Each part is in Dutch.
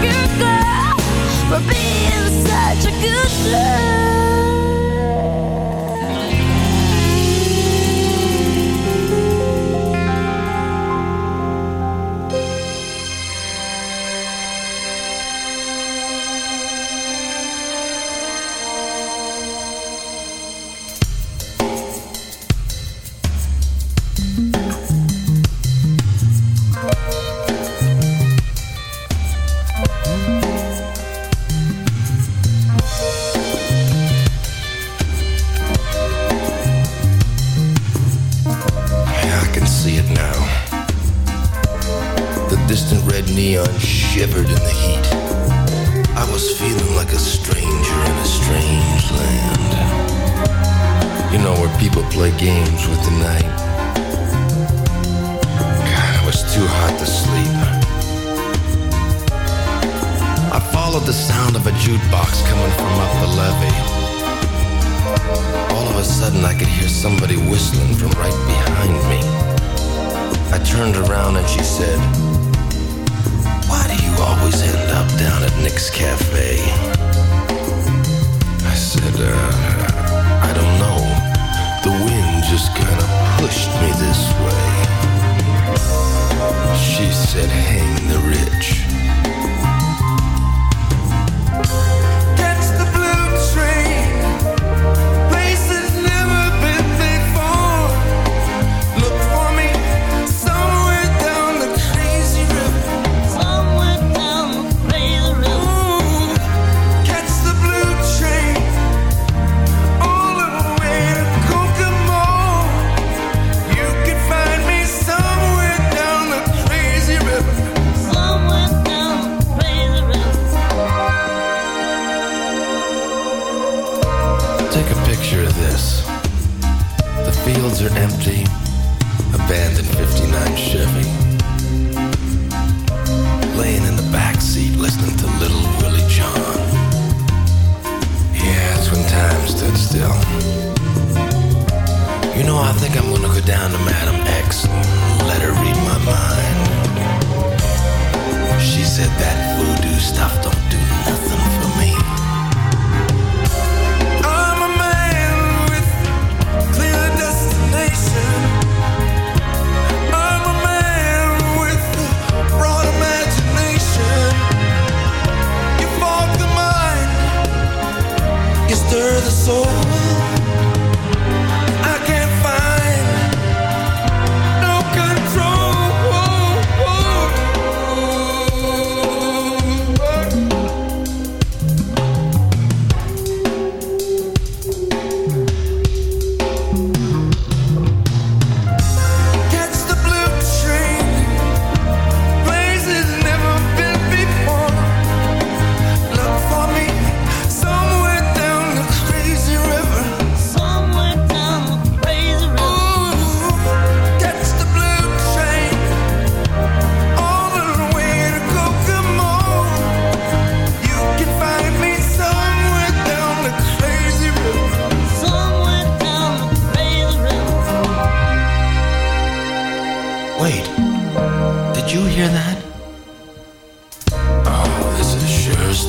good girl for being such a good girl.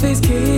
These his kiss.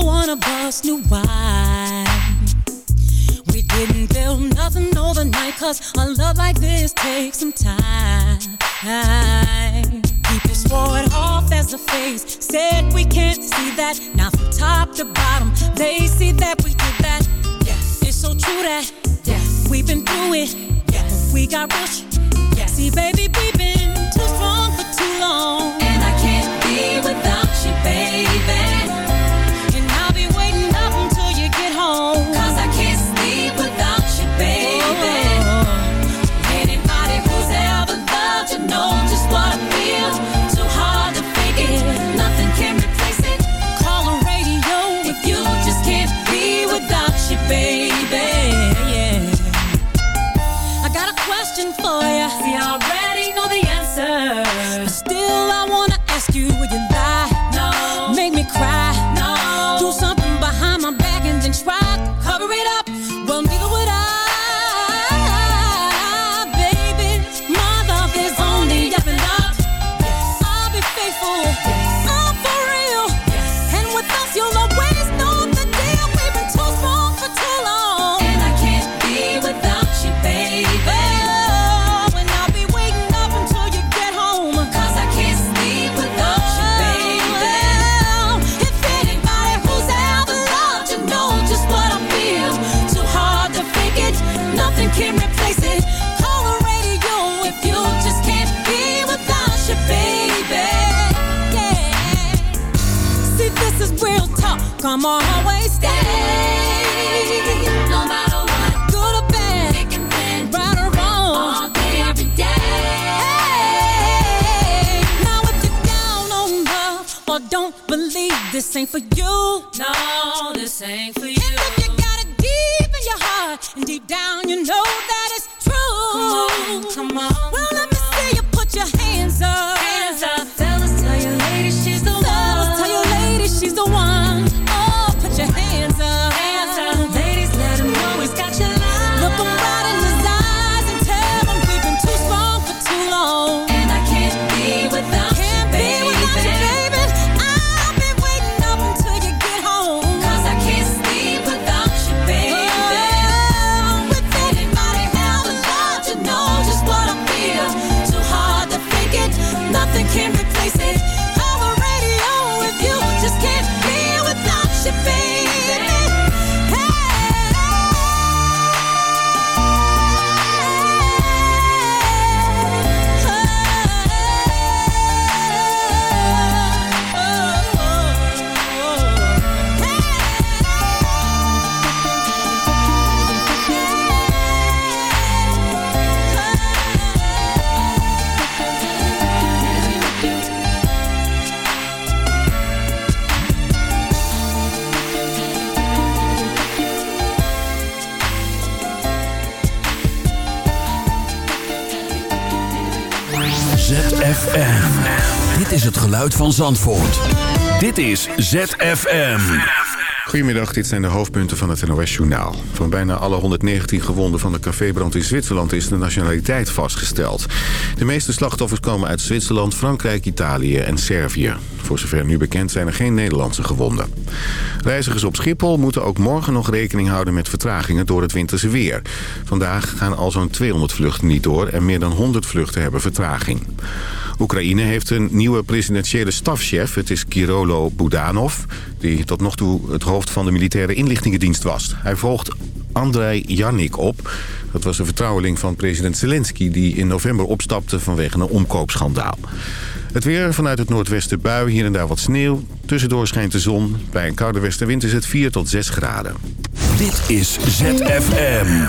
No one of us knew why. We didn't build nothing overnight, cause a love like this takes some time. People swore it off as a phase, said we can't see that. Now from top to bottom, they see that we did that. Yes. It's so true that yes. we've been through it. Yes. We got rushed. Yes. See, baby, we've been too strong for too long. And I can't be without you, baby. Come on, always stay. No matter what, good or bad, thick and thin, right or wrong, all day, every day. Hey, now if you're down on love or don't believe this ain't for you, no, this ain't geluid van Zandvoort. Dit is ZFM. Goedemiddag, dit zijn de hoofdpunten van het NOS-journaal. Van bijna alle 119 gewonden van de cafébrand in Zwitserland is de nationaliteit vastgesteld. De meeste slachtoffers komen uit Zwitserland, Frankrijk, Italië en Servië. Voor zover nu bekend zijn er geen Nederlandse gewonden. Reizigers op Schiphol moeten ook morgen nog rekening houden met vertragingen door het winterse weer. Vandaag gaan al zo'n 200 vluchten niet door en meer dan 100 vluchten hebben vertraging. Oekraïne heeft een nieuwe presidentiële stafchef. Het is Kirolo Budanov, die tot nog toe het hoofd van de militaire inlichtingendienst was. Hij volgt Andrei Jannik op. Dat was een vertrouweling van president Zelensky... die in november opstapte vanwege een omkoopschandaal. Het weer vanuit het noordwesten bui, hier en daar wat sneeuw. Tussendoor schijnt de zon. Bij een koude westenwind is het 4 tot 6 graden. Dit is ZFM.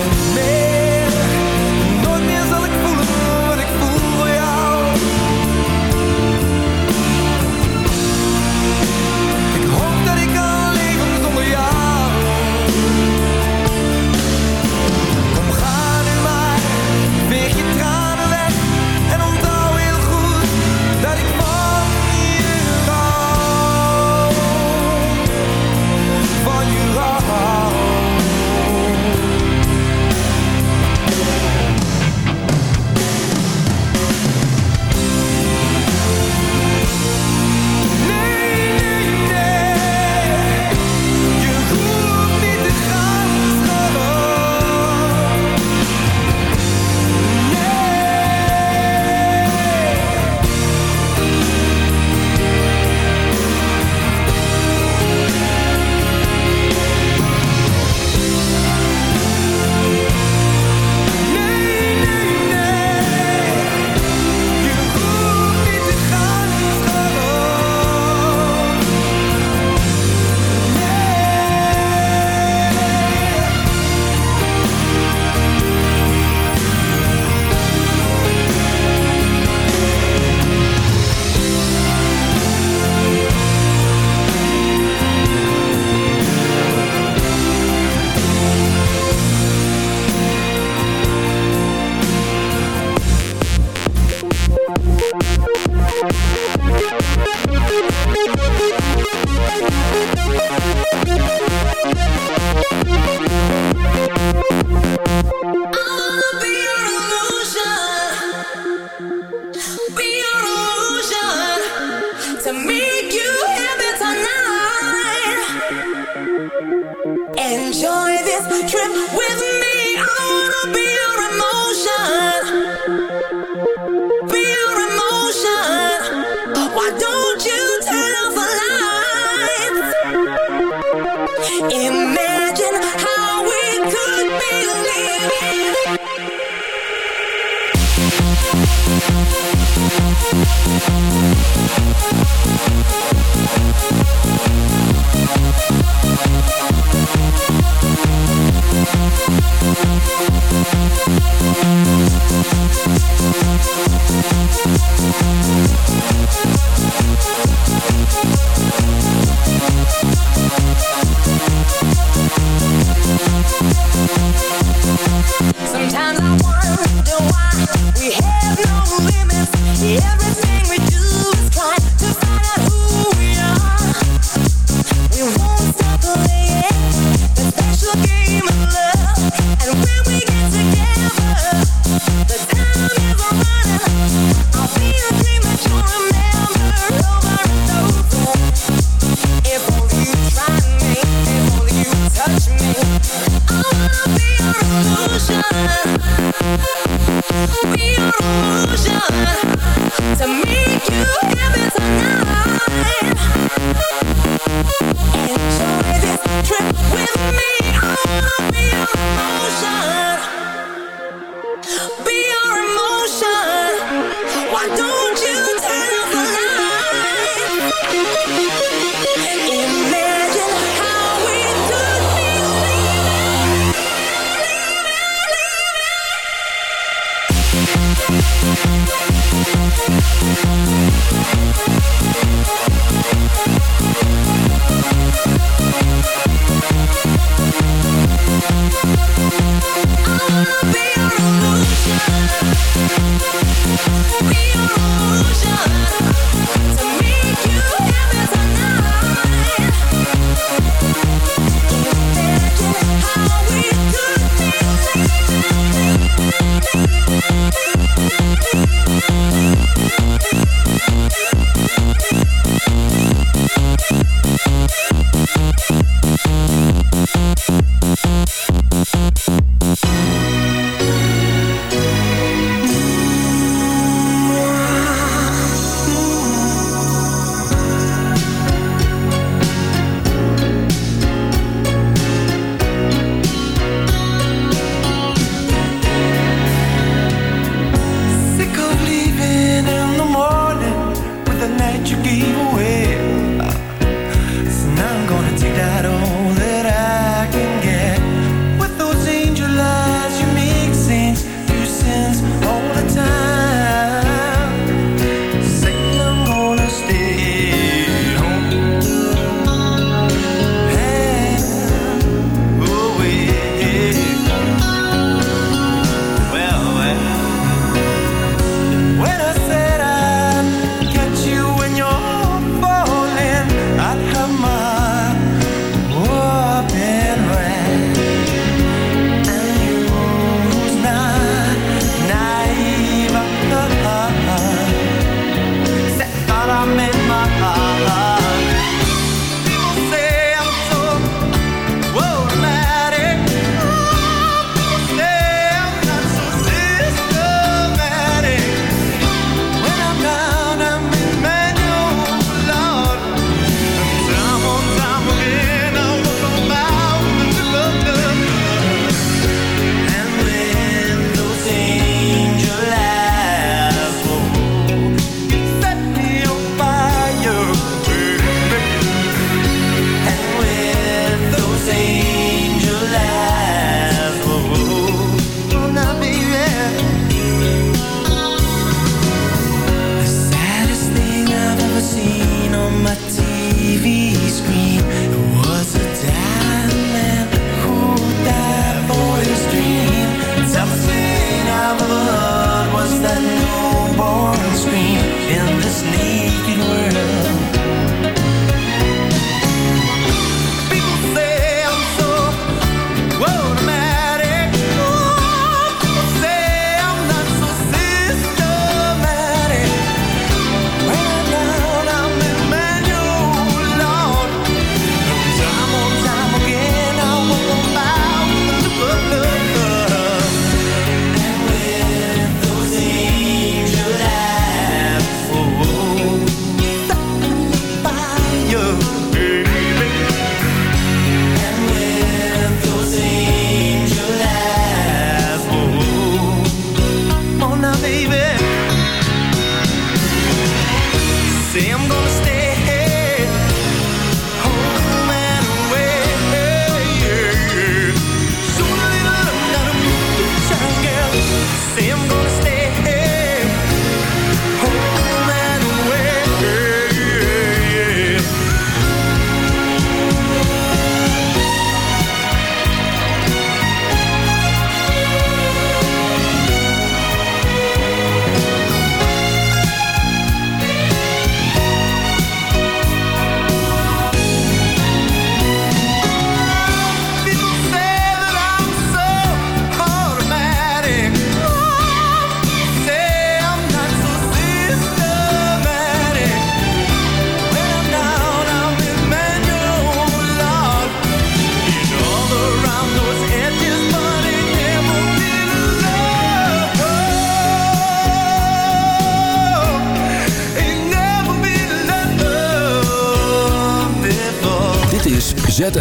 Enjoy this trip with me. I wanna be your emotion. Be your emotion. Why don't you turn off the lights? Imagine how we could be living.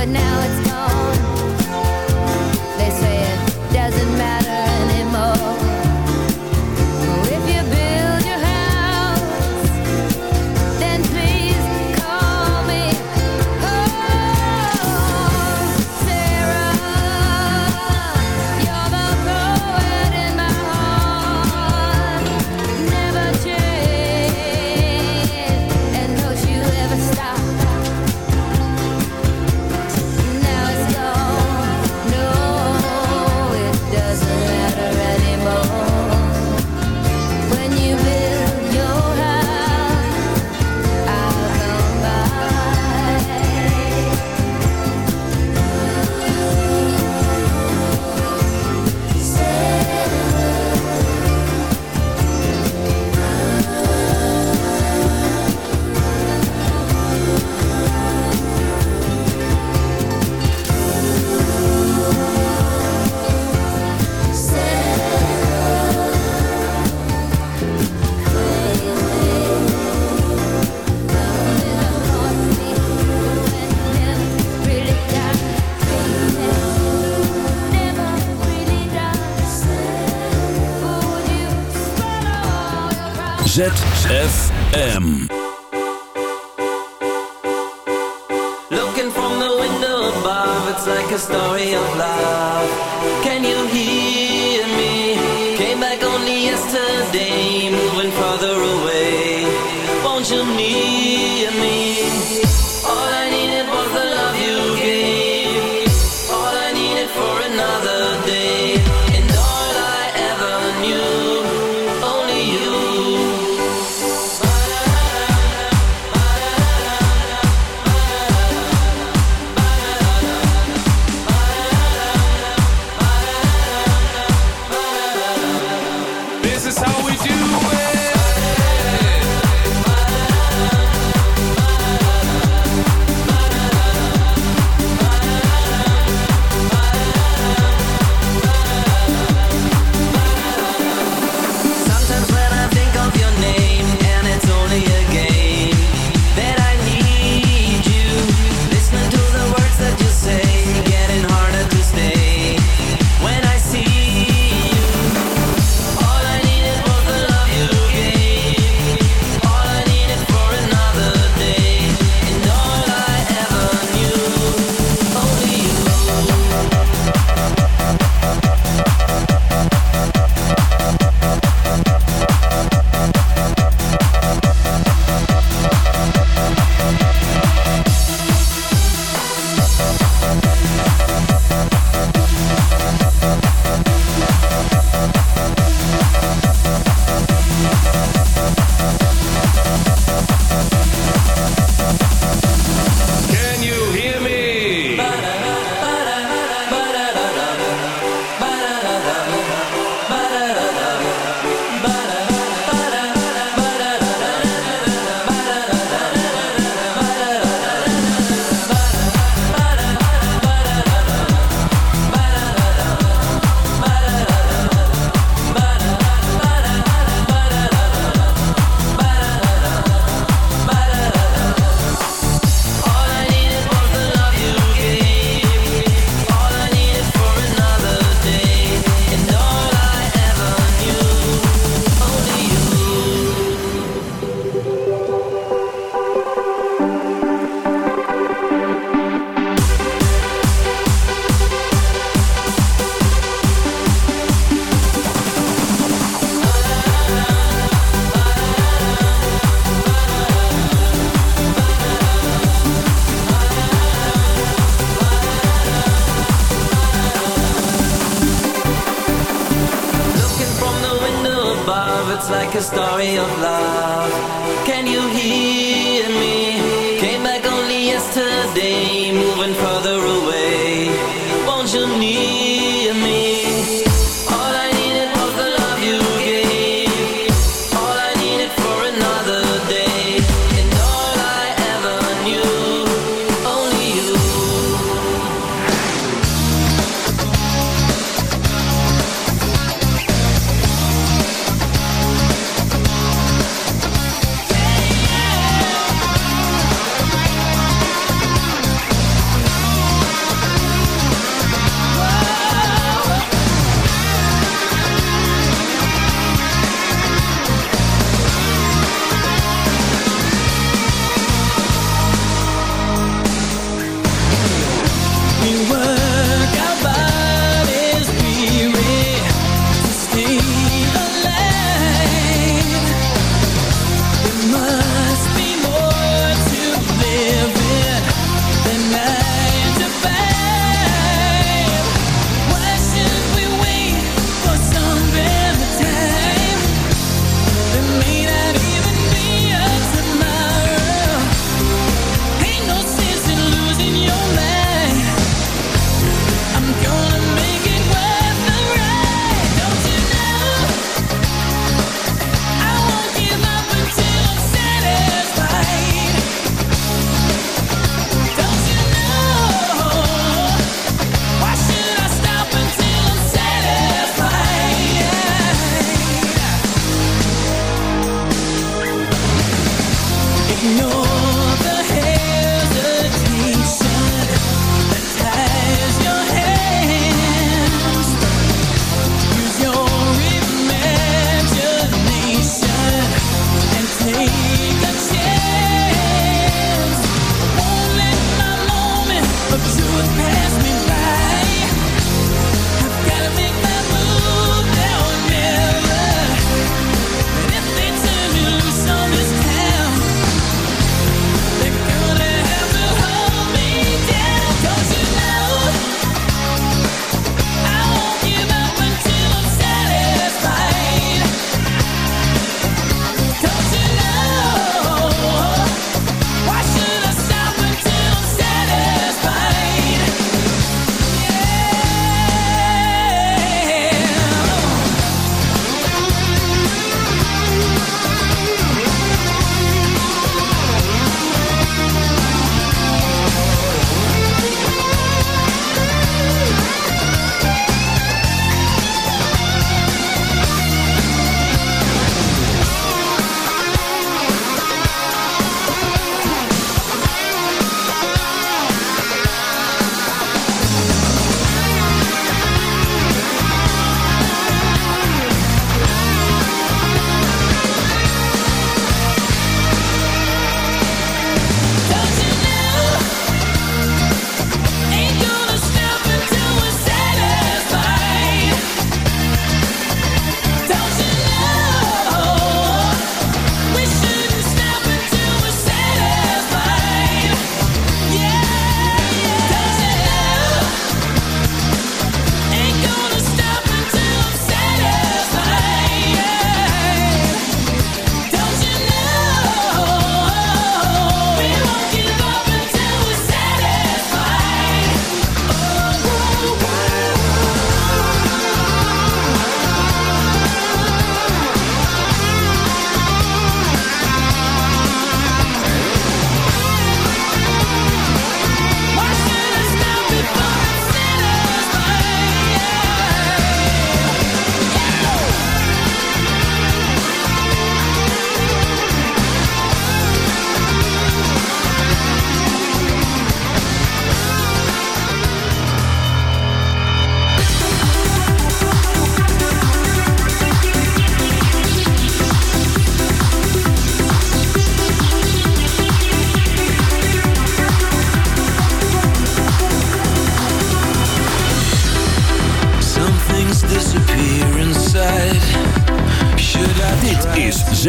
But now it's ZFM.